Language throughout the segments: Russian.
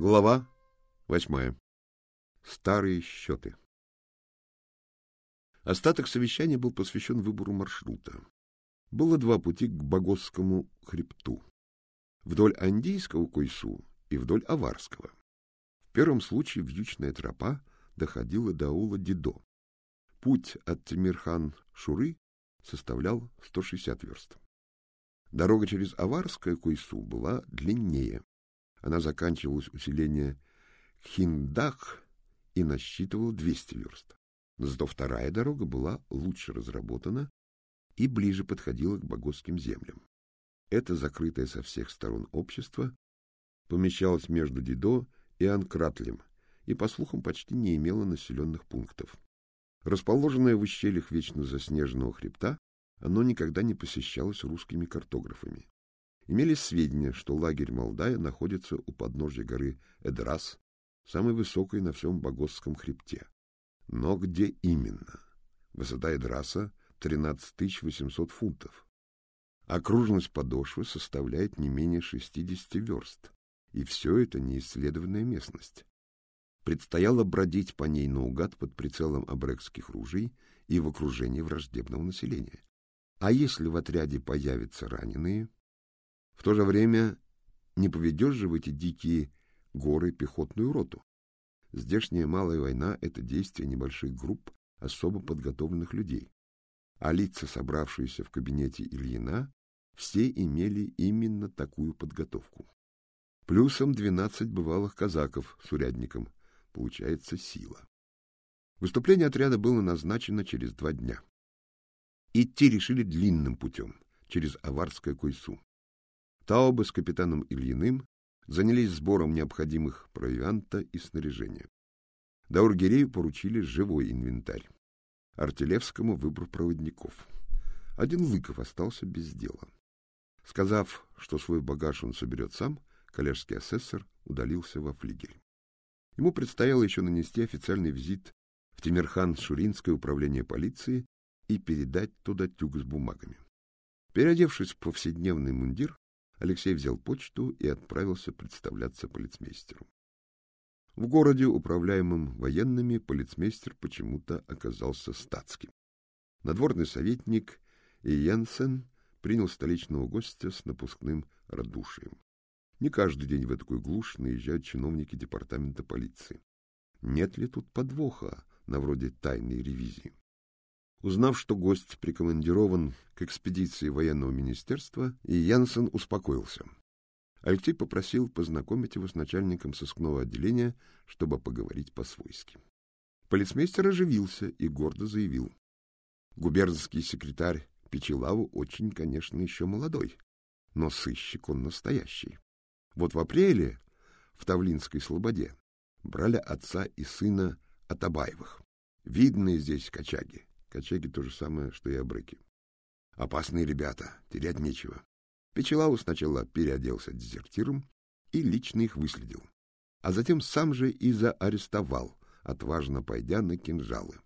Глава восьмая. Старые счеты. Остаток совещания был посвящен выбору маршрута. Было два пути к Богосскому хребту. Вдоль Андийского Койсу и вдоль Аварского. В первом случае вьючная тропа доходила до аула Дидо. Путь от Тимирхан-Шуры составлял 160 верст. Дорога через Аварское Койсу была длиннее. Она заканчивалась у селения Хиндах и насчитывала 200 верст. Но зато вторая дорога была лучше разработана и ближе подходила к богосским землям. Это закрытое со всех сторон общество помещалось между Дидо и Анкратлем и, по слухам, почти не имело населенных пунктов. Расположенное в ущельях вечно заснеженного хребта, оно никогда не посещалось русскими картографами. Имелись сведения, что лагерь Молдая находится у подножья горы Эдрас, самой высокой на всем Богосском хребте. Но где именно? Высота Эдраса 13 800 фунтов. Окружность подошвы составляет не менее 60 верст, и все это неисследованная местность. Предстояло бродить по ней наугад под прицелом абрекских ружей и в окружении враждебного населения. А если в отряде появятся раненые? В то же время не поведешь же в эти дикие горы пехотную роту. Здешняя малая война — это действие небольших групп особо подготовленных людей. А лица, собравшиеся в кабинете Ильина, все имели именно такую подготовку. Плюсом двенадцать бывалых казаков с урядником. Получается сила. Выступление отряда было назначено через два дня. Идти решили длинным путем, через Аварское Койсу. Таубы с капитаном Ильиным занялись сбором необходимых провианта и снаряжения. Даургирею поручили живой инвентарь. Артилевскому выбор проводников. Один Лыков остался без дела. Сказав, что свой багаж он соберет сам, коллежский асессор удалился во флигель. Ему предстояло еще нанести официальный визит в Тимирхан-Шуринское управление полиции и передать туда тюк с бумагами. Переодевшись в повседневный мундир, Алексей взял почту и отправился представляться полицмейстеру. В городе, управляемом военными, полицмейстер почему-то оказался статским. Надворный советник Иенсен принял столичного гостя с напускным радушием. Не каждый день в такую глушь наезжают чиновники департамента полиции. Нет ли тут подвоха на вроде тайной ревизии? Узнав, что гость прикомандирован к экспедиции военного министерства, и Янсен успокоился. Алексей попросил познакомить его с начальником сыскного отделения, чтобы поговорить по-свойски. Полицмейстер оживился и гордо заявил. Губернский секретарь Печелаву очень, конечно, еще молодой, но сыщик он настоящий. Вот в апреле в Тавлинской Слободе брали отца и сына Атабаевых. Видные здесь качаги. Качаги то же самое, что и обрыки. Опасные ребята, терять нечего. Печелау сначала переоделся дезертиром и лично их выследил, а затем сам же и заарестовал, отважно пойдя на кинжалы.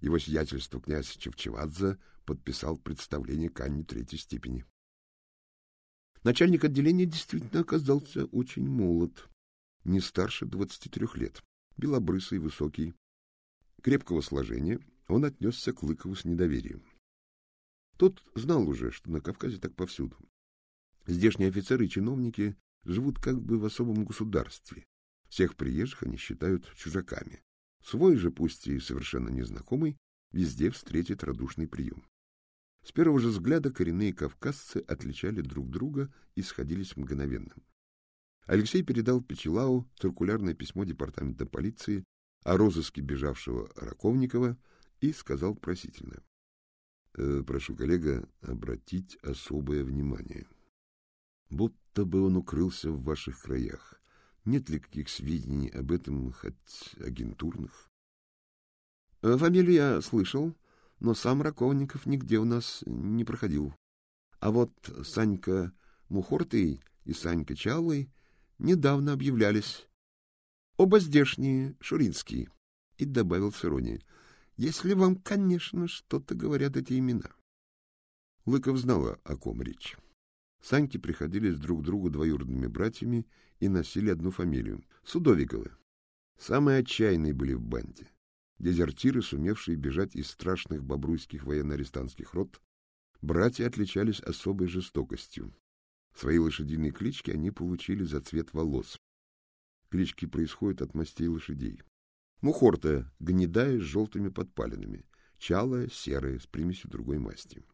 Его сиятельство князь Чевчевадзе подписал представление к Анне третьей степени. Начальник отделения действительно оказался очень молод, не старше двадцати трех лет, белобрысый, высокий, крепкого сложения он отнесся к Лыкову с недоверием. Тот знал уже, что на Кавказе так повсюду. Здешние офицеры и чиновники живут как бы в особом государстве. Всех приезжих они считают чужаками. Свой же, пусть и совершенно незнакомый, везде встретит радушный прием. С первого же взгляда коренные кавказцы отличали друг друга и сходились мгновенно. Алексей передал Печелау циркулярное письмо департамента полиции о розыске бежавшего Раковникова и сказал просительно. «Э, прошу, коллега, обратить особое внимание. Будто бы он укрылся в ваших краях. Нет ли каких сведений об этом, хоть агентурных? «Э, фамилию я слышал, но сам Раковников нигде у нас не проходил. А вот Санька Мухортый и Санька Чалый недавно объявлялись. Оба здешние, шуринские. И добавил с иронией если вам, конечно, что-то говорят эти имена. Лыков знала, о ком речь. Саньки приходились друг другу двоюродными братьями и носили одну фамилию — Судовиковы. Самые отчаянные были в банде. Дезертиры, сумевшие бежать из страшных бобруйских военно-арестантских рот, братья отличались особой жестокостью. Свои лошадиные клички они получили за цвет волос. Клички происходят от мастей лошадей. Мухортая — гнедая с желтыми подпалинами, чалая — серая с примесью другой масти.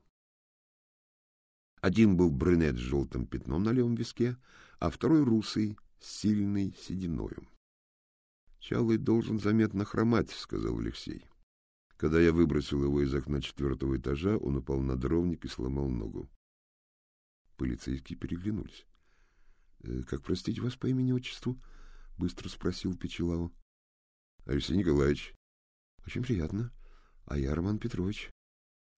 Один был брюнет с желтым пятном на левом виске, а второй — русый, с сильной сединою. Чалый должен заметно хромать, — сказал Алексей. Когда я выбросил его из окна четвертого этажа, он упал на дровник и сломал ногу. Полицейские переглянулись. «Э, — Как простить вас по имени-отчеству? — быстро спросил Печелау. — Алексей Николаевич. — Очень приятно. А я Роман Петрович.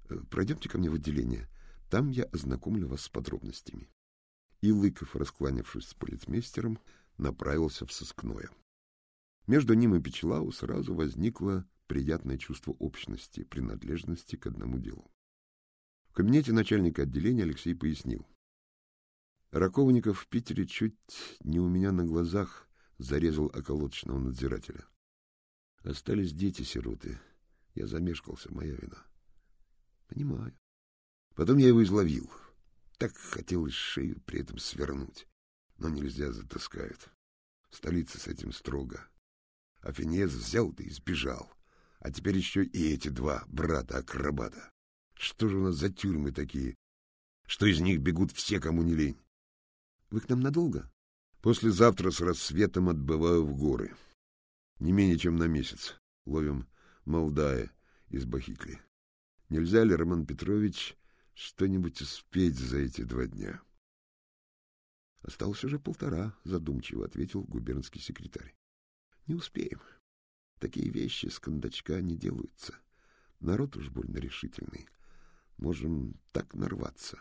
Э, пройдемте ко мне в отделение. Там я ознакомлю вас с подробностями. И Лыков, раскланявшись с полицмейстером, направился в сыскное. Между ним и Печелау сразу возникло приятное чувство общности, принадлежности к одному делу. В кабинете начальника отделения Алексей пояснил. Раковников в Питере чуть не у меня на глазах зарезал околоточного надзирателя. Остались дети-сироты. Я замешкался, моя вина. Понимаю. Потом я его изловил. Так хотелось шею при этом свернуть. Но нельзя, затаскают. В столице с этим строго. А Финес взял да и сбежал. А теперь еще и эти два брата-акробата. Что же у нас за тюрьмы такие, что из них бегут все, кому не лень? Вы к нам надолго? Послезавтра с рассветом отбываю в горы. Не менее чем на месяц. Ловим Молдая из Бахикли. Нельзя ли, Роман Петрович, что-нибудь успеть за эти два дня? Осталось уже полтора, задумчиво ответил губернский секретарь. Не успеем. Такие вещи с кондачка не делаются. Народ уж больно решительный. Можем так нарваться.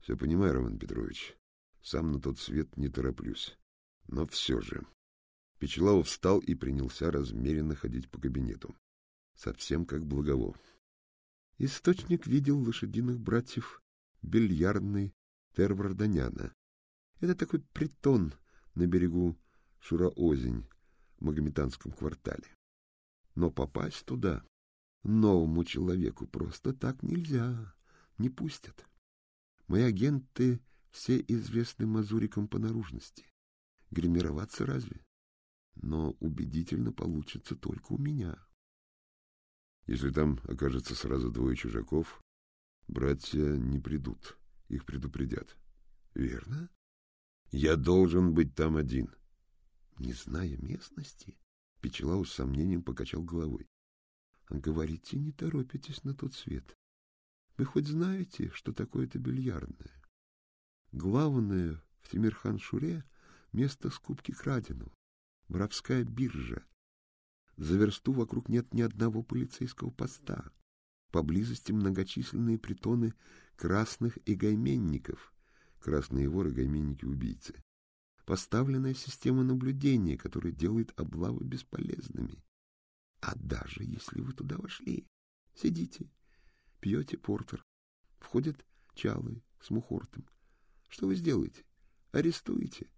Все понимаю, Роман Петрович. Сам на тот свет не тороплюсь. Но все же. Печелавов встал и принялся размеренно ходить по кабинету. Совсем как Благово. Источник видел лошадиных братьев бильярдный Терварданяна. Это такой притон на берегу Шураозень в Магометанском квартале. Но попасть туда новому человеку просто так нельзя, не пустят. Мои агенты все известны мазурикам по наружности. Гримироваться разве? Но убедительно получится только у меня. Если там окажется сразу двое чужаков, братья не придут, их предупредят. Верно? Я должен быть там один. Не зная местности, Печелау с сомнением покачал головой. Говорите, не торопитесь на тот свет. Вы хоть знаете, что такое это бильярдное? Главное в Тимирхан-Шуре место скупки краденого, воровская биржа. За версту вокруг нет ни одного полицейского поста. Поблизости многочисленные притоны красных и гайменников. Красные воры, гайменники, убийцы. Поставленная система наблюдения, которая делает облавы бесполезными. А даже если вы туда вошли, сидите, пьете портер, входят чалы с мухортом, что вы сделаете? Арестуете.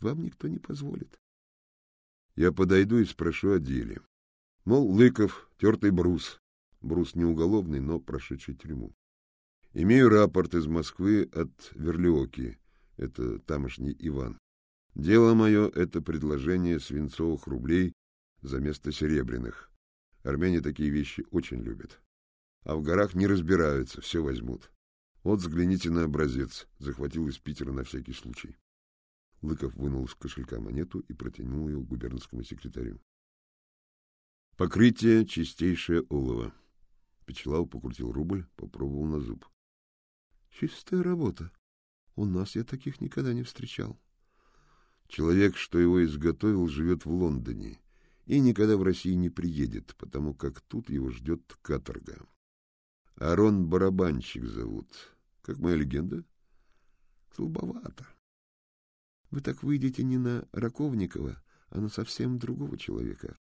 Вам никто не позволит. Я подойду и спрошу о деле. Мол, Лыков, тертый брус. Брус не уголовный, но прошедший тюрьму. Имею рапорт из Москвы от Верлиоки. Это тамошний Иван. Дело мое — это предложение свинцовых рублей за место серебряных. Армяне такие вещи очень любят. А в горах не разбираются, все возьмут. Вот взгляните на образец. Захватил из Питера на всякий случай. Лыков вынул из кошелька монету и протянул ее губернскому секретарю. Покрытие чистейшее олово. Печелав покрутил рубль, попробовал на зуб. Чистая работа. У нас я таких никогда не встречал. Человек, что его изготовил, живет в Лондоне и никогда в России не приедет, потому как тут его ждет каторга. Арон Барабанщик зовут. Как моя легенда? Слабовато. Вы так выйдете не на Раковникова, а на совсем другого человека,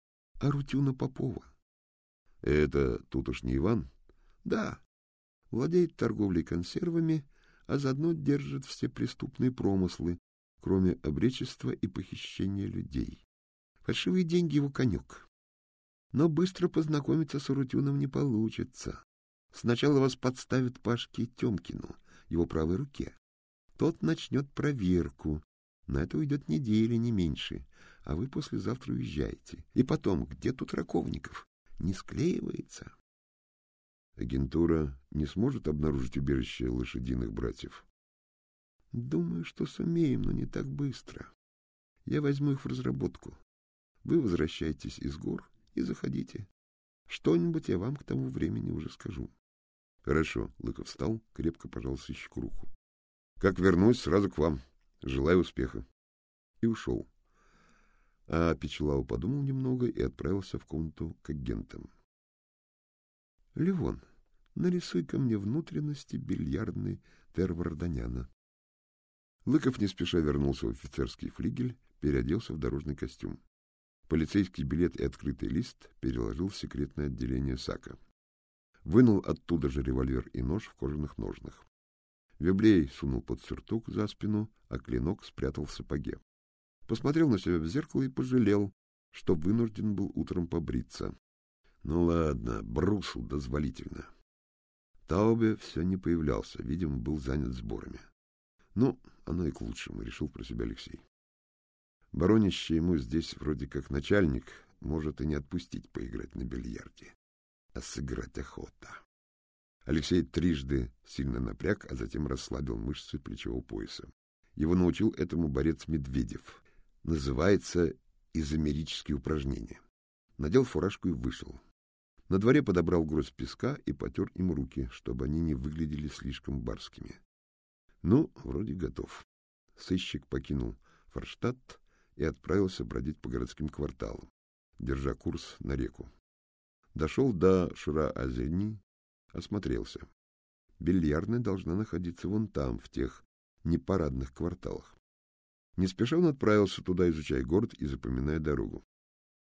а Рутюна Попова. Это тут уж не Иван? Да. Владеет торговлей консервами, а заодно держит все преступные промыслы, кроме обречества и похищения людей. Фальшивые деньги — его конек. Но быстро познакомиться с Арутюном не получится. Сначала вас подставят Пашке Тёмкину, его правой руке. Тот начнет проверку. На это уйдет недели, не меньше. А вы послезавтра уезжаете. И потом, где тут Раковников? Не склеивается. Агентура не сможет обнаружить убежище лошадиных братьев? Думаю, что сумеем, но не так быстро. Я возьму их в разработку. Вы возвращайтесь из гор и заходите. Что-нибудь я вам к тому времени уже скажу. Хорошо, Лыков встал, крепко пожал сыщику руку. Как вернусь, сразу к вам. Желаю успеха. И ушел. А Печелау подумал немного и отправился в комнату к агентам. — Левон, нарисуй-ка мне внутренности бильярдной Терварданяна. Лыков не спеша вернулся в офицерский флигель, переоделся в дорожный костюм. Полицейский билет и открытый лист переложил в секретное отделение САКа. Вынул оттуда же револьвер и нож в кожаных ножнах. Веблей сунул под сюртук за спину, а клинок спрятал в сапоге. Посмотрел на себя в зеркало и пожалел, что вынужден был утром побриться. Ну ладно, брусу дозволительно. Таубе все не появлялся, видимо, был занят сборами. Ну, оно и к лучшему, решил про себя Алексей. Баронище ему здесь вроде как начальник, может и не отпустить поиграть на бильярде, а сыграть охота. Алексей трижды сильно напряг, а затем расслабил мышцы плечевого пояса. Его научил этому борец Медведев. Называется изомерические упражнения. Надел фуражку и вышел. На дворе подобрал гроздь песка и потер им руки, чтобы они не выглядели слишком барскими. Ну, вроде готов. Сыщик покинул Форштадт и отправился бродить по городским кварталам, держа курс на реку. Дошел до Шура-Азени, осмотрелся. Бильярдная должна находиться вон там, в тех непарадных кварталах. Не спеша он отправился туда, изучая город и запоминая дорогу.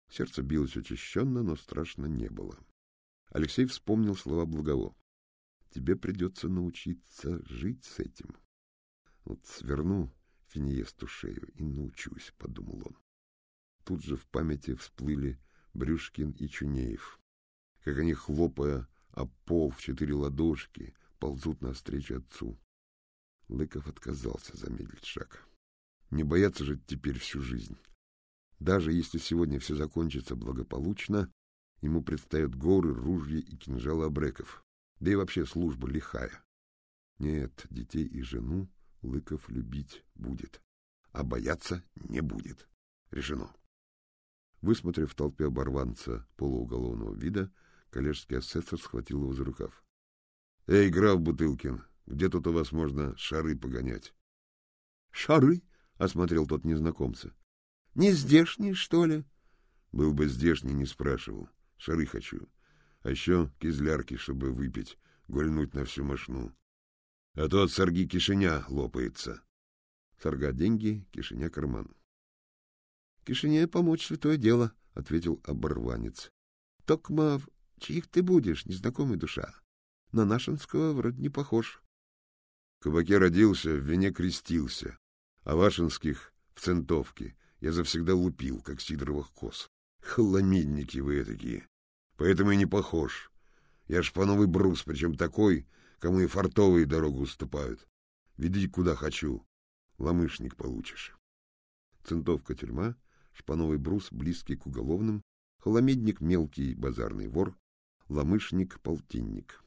Сердце билось учащенно, но страшно не было. Алексей вспомнил слова Благово. Тебе придется научиться жить с этим. Вот сверну Финиесту шею и научусь, — подумал он. Тут же в памяти всплыли Брюшкин и Чунеев, как они, хлопая о пол в четыре ладошки, ползут навстречу отцу. Лыков отказался замедлить шаг. Не бояться же теперь всю жизнь. Даже если сегодня все закончится благополучно, ему предстоят горы, ружья и кинжалы обреков, да и вообще служба лихая. Нет, детей и жену Лыков любить будет, а бояться не будет. Решено. Высмотрев в толпе оборванца полууголовного вида, коллежский асессор схватил его за рукав. — Эй, граф Бутылкин, где тут у вас можно шары погонять? — Шары? — осмотрел тот незнакомца. — Не здешние, что ли? — Был бы здешний, не спрашивал. Шары хочу. А еще кизлярки, чтобы выпить, гульнуть на всю мошну. А то от сорги кишиня лопается. Сорга деньги, кишиня карман. — Кишине помочь святое дело, — ответил оборванец. — Токма, чьих ты будешь, незнакомый душа? На Нашинского вроде не похож. В кабаке родился, в вине крестился, а Вашинских в центовке я завсегда лупил, как сидоровых коз. Хламидники вы такие, поэтому и не похож. Я шпановый брус, причем такой, кому и фартовые дорогу уступают. Веди куда хочу, ломышник получишь. Центовка тюрьма, шпановый брус близкий к уголовным, холомедник мелкий базарный вор, ломышник полтинник.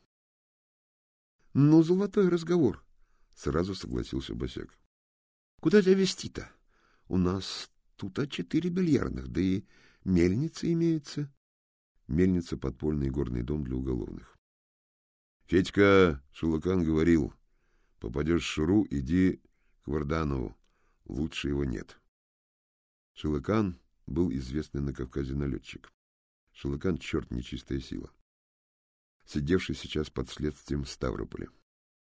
— Ну, золотой разговор, — сразу согласился Босяк. — Куда тебя вести-то? У нас тут а четыре бильярдных, да и мельница имеется. Мельница — подпольный горный дом для уголовных. Федька Шелукан говорил, попадешь в Шуру, иди к Варданову, лучше его нет. Шелукан был известный на Кавказе налетчик. Шелукан — черт нечистая сила, сидевший сейчас под следствием в Ставрополе.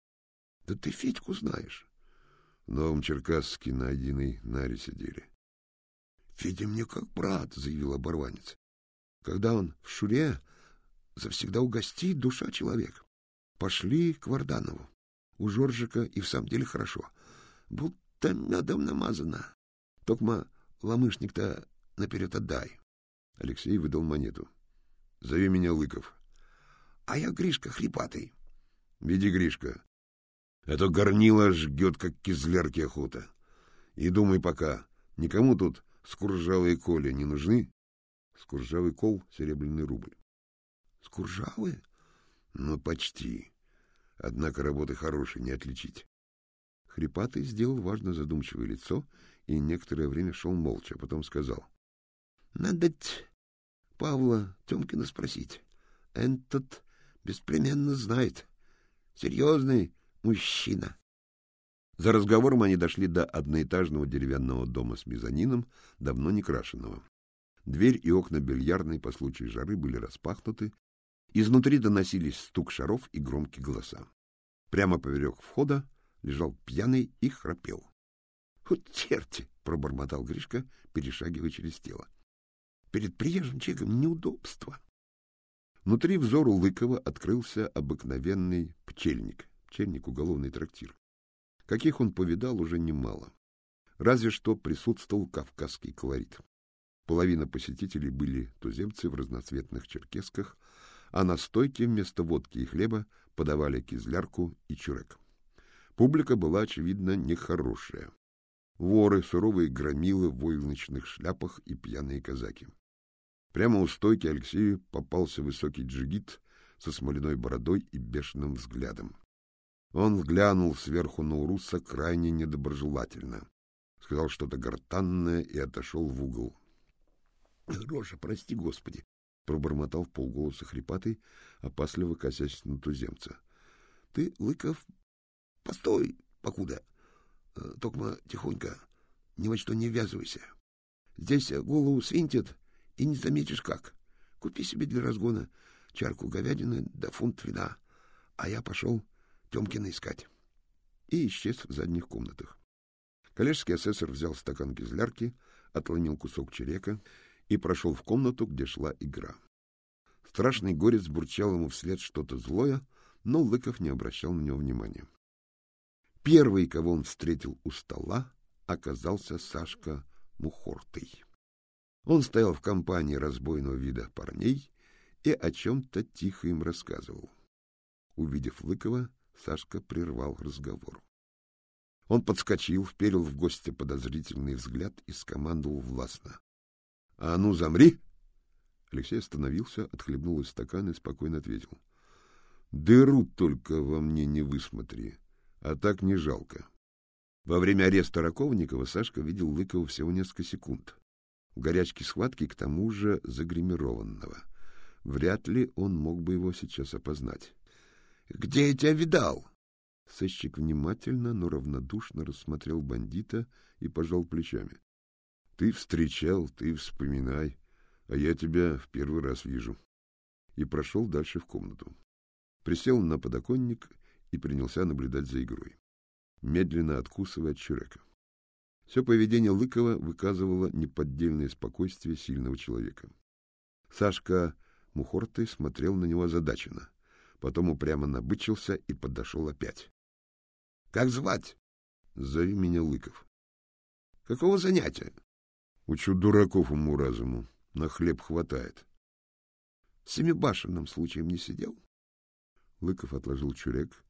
— Да ты Федьку знаешь. В Новом Черкасске на единой наре сидели. — Федя мне как брат, — заявил оборванец. — Когда он в Шуре, завсегда угостит душа человека. Пошли к Варданову. у Жоржика и в самом деле хорошо. Будто медом намазано. Токма ломышник-то наперед отдай. Алексей выдал монету. — Зови меня Лыков. — А я Гришка Хрипатый. — Веди, Гришка. Это горнило жгет, как кизлярки охота. И думай пока, никому тут скуржавые коли не нужны? Скуржавый кол — серебряный рубль. — Скуржавые? — Ну, почти. Однако работы хорошей не отличить. Хрипатый сделал важно задумчивое лицо и некоторое время шел молча, а потом сказал. — Надо Павла Тёмкина спросить. Этот беспременно знает. Серьезный мужчина. За разговором они дошли до одноэтажного деревянного дома с мезонином, давно не крашенного. Дверь и окна бильярдной по случаю жары были распахнуты, изнутри доносились стук шаров и громкие голоса. Прямо поверх входа лежал пьяный и храпел. — Вот черти! — пробормотал Гришка, перешагивая через тело. — Перед приезжим человеком неудобство. Внутри взору Лыкова открылся обыкновенный пчельник, пчельник уголовный трактир. Каких он повидал уже немало. Разве что присутствовал кавказский колорит. Половина посетителей были туземцы в разноцветных черкесках, а на стойке вместо водки и хлеба подавали кизлярку и чурек. Публика была, очевидно, нехорошая. Воры, суровые громилы в войлочных шляпах и пьяные казаки. Прямо у стойки Алексею попался высокий джигит со смоляной бородой и бешеным взглядом. Он взглянул сверху на Уруса крайне недоброжелательно, сказал что-то гортанное и отошел в угол. — Рожа, прости, Господи! — пробормотал в полголоса хрипатый, опасливо косясь на туземца. — Ты, Лыков, постой, покуда. Э, токма тихонько, ни во что не ввязывайся. Здесь голову свинтит, и не заметишь как. Купи себе для разгона чарку говядины да фунт вина, а я пошел Тёмкина искать. И исчез в задних комнатах. Коллежский асессор взял стакан кизлярки, отломил кусок черека и прошел в комнату, где шла игра. Страшный горец бурчал ему вслед что-то злое, но Лыков не обращал на него внимания. Первый, кого он встретил у стола, оказался Сашка Мухортый. Он стоял в компании разбойного вида парней и о чем-то тихо им рассказывал. Увидев Лыкова, Сашка прервал разговор. Он подскочил, вперил в гостя подозрительный взгляд и скомандовал властно. — А ну, замри! Алексей остановился, отхлебнул из стакана и спокойно ответил. — Дыру только во мне не высмотри, а так не жалко. Во время ареста Раковникова Сашка видел Лыкова всего несколько секунд горячке схватки, к тому же загримированного. Вряд ли он мог бы его сейчас опознать. — Где я тебя видал? Сыщик внимательно, но равнодушно рассмотрел бандита и пожал плечами. — Ты встречал, ты вспоминай, а я тебя в первый раз вижу. И прошел дальше в комнату. Присел на подоконник и принялся наблюдать за игрой, медленно откусывая от чурека. Все поведение Лыкова выказывало неподдельное спокойствие сильного человека. Сашка Мухортый смотрел на него озадаченно, потом упрямо набычился и подошел опять. — Как звать? — Зови меня Лыков. — Какого занятия? — Учу дураков уму разуму. На хлеб хватает. — В Семибашенном случаем не сидел? Лыков отложил чурек,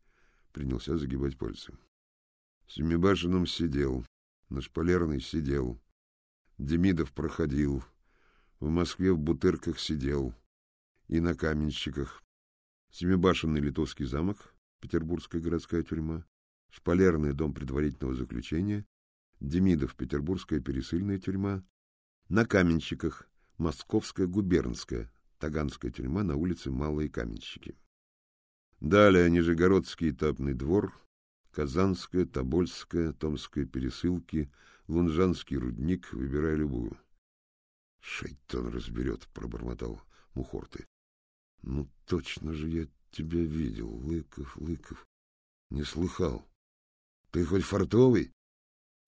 принялся загибать пальцы. — В Семибашенном сидел, на шпалерной сидел. Демидов проходил. В Москве в Бутырках сидел. И на каменщиках. Семибашенный Литовский замок, Петербургская городская тюрьма. Шпалерный дом предварительного заключения. Демидов, Петербургская пересыльная тюрьма. На каменщиках, Московская губернская, Таганская тюрьма на улице Малые Каменщики. Далее Нижегородский этапный двор, Казанская, Тобольская, Томская пересылки, Лунжанский рудник, выбирай любую. — Шайтан разберет, — пробормотал Мухорты. — Ну, точно же я тебя видел, Лыков, Лыков. Не слыхал. Ты хоть фартовый?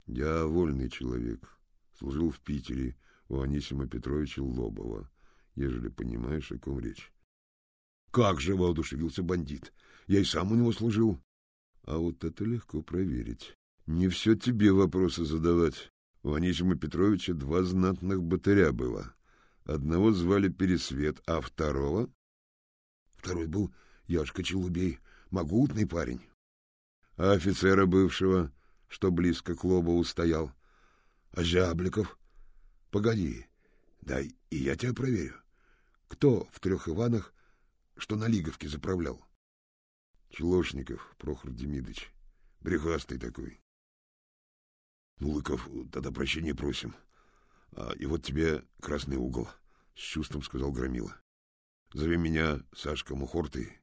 Я вольный человек. Служил в Питере у Анисима Петровича Лобова, ежели понимаешь, о ком речь. — Как же воодушевился бандит! Я и сам у него служил. А вот это легко проверить. Не все тебе вопросы задавать. У Анисима Петровича два знатных батыря было. Одного звали Пересвет, а второго... Второй был Яшка Челубей, могутный парень. А офицера бывшего, что близко к Лобову стоял? А Зябликов? Погоди, дай и я тебя проверю. Кто в трех Иванах, что на Лиговке заправлял? Челошников Прохор Демидович. Брехастый такой. Ну, Лыков, тогда прощения просим. А, и вот тебе красный угол, — с чувством сказал Громила. Зови меня Сашка Мухорты,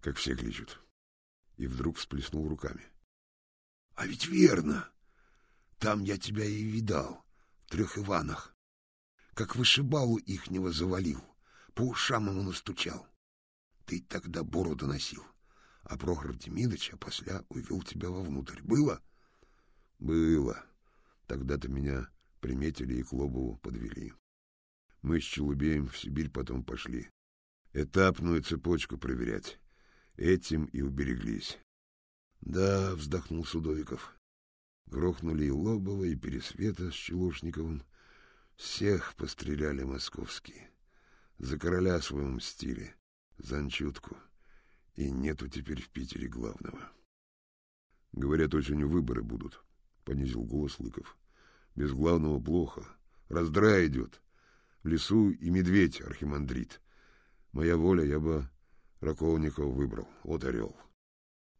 как все кличут. И вдруг всплеснул руками. — А ведь верно! Там я тебя и видал, в трех Иванах. Как вышибалу ихнего завалил, по ушам ему настучал. Ты тогда бороду носил, а Прохор Демидович после увел тебя вовнутрь. Было? — Было. Тогда-то меня приметили и к Лобову подвели. Мы с Челубеем в Сибирь потом пошли. Этапную цепочку проверять. Этим и убереглись. Да, вздохнул Судовиков. Грохнули и Лобова, и Пересвета с Челушниковым. Всех постреляли московские. За короля своего мстили, за Анчутку. И нету теперь в Питере главного. Говорят, осенью выборы будут, — понизил голос Лыков. Без главного плохо. Раздрай идет. В лесу и медведь архимандрит. Моя воля, я бы Раковникова выбрал. Вот орел.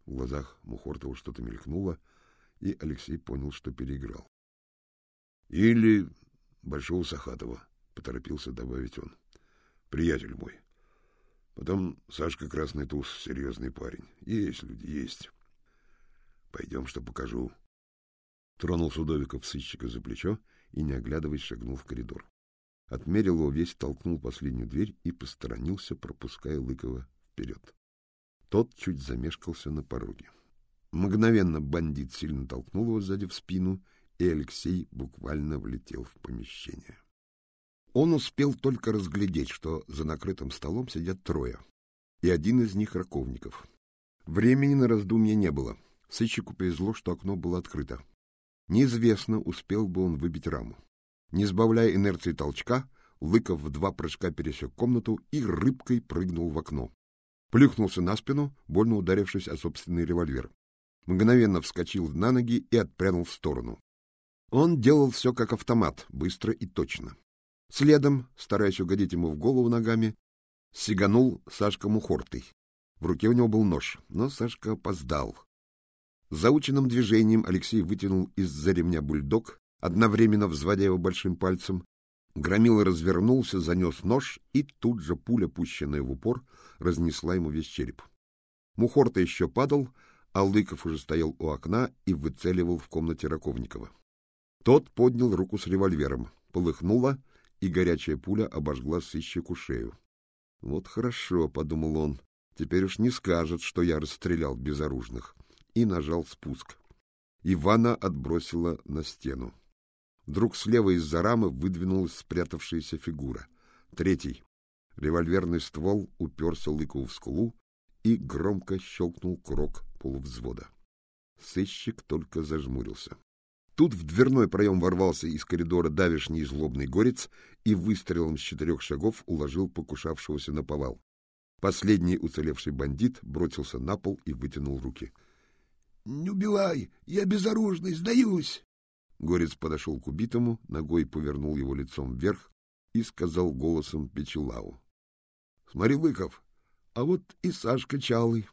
В глазах Мухортова что-то мелькнуло, и Алексей понял, что переиграл. Или Большого Сахатова, поторопился добавить он. Приятель мой. Потом Сашка Красный Туз, серьезный парень. Есть люди, есть. Пойдем, что покажу. Тронул Судовиков сыщика за плечо и, не оглядываясь, шагнул в коридор. Отмерил его весь, толкнул последнюю дверь и посторонился, пропуская Лыкова вперед. Тот чуть замешкался на пороге. Мгновенно бандит сильно толкнул его сзади в спину, и Алексей буквально влетел в помещение. Он успел только разглядеть, что за накрытым столом сидят трое, и один из них — Раковников. Времени на раздумье не было. Сыщику повезло, что окно было открыто. Неизвестно, успел бы он выбить раму. Не сбавляя инерции толчка, Лыков в два прыжка пересек комнату и рыбкой прыгнул в окно. Плюхнулся на спину, больно ударившись о собственный револьвер. Мгновенно вскочил на ноги и отпрянул в сторону. Он делал все как автомат, быстро и точно. Следом, стараясь угодить ему в голову ногами, сиганул Сашка Мухортый. В руке у него был нож, но Сашка опоздал. Заученным движением Алексей вытянул из-за ремня бульдог, одновременно взводя его большим пальцем. Громила развернулся, занес нож, и тут же пуля, пущенная в упор, разнесла ему весь череп. Мухорта еще падал, а Лыков уже стоял у окна и выцеливал в комнате Раковникова. Тот поднял руку с револьвером, полыхнула, и горячая пуля обожгла сыщику шею. «Вот хорошо», — подумал он, — «теперь уж не скажет, что я расстрелял безоружных» и нажал спуск. Ивана отбросила на стену. Вдруг слева из-за рамы выдвинулась спрятавшаяся фигура. Третий. Револьверный ствол уперся Лыкову в скулу и громко щелкнул курок полувзвода. Сыщик только зажмурился. Тут в дверной проем ворвался из коридора давишний злобный горец и выстрелом с четырех шагов уложил покушавшегося на повал. Последний уцелевший бандит бросился на пол и вытянул руки —— Не убивай! Я безоружный, сдаюсь! Горец подошел к убитому, ногой повернул его лицом вверх и сказал голосом Печелау. — Смотри, Лыков, а вот и Сашка Чалый.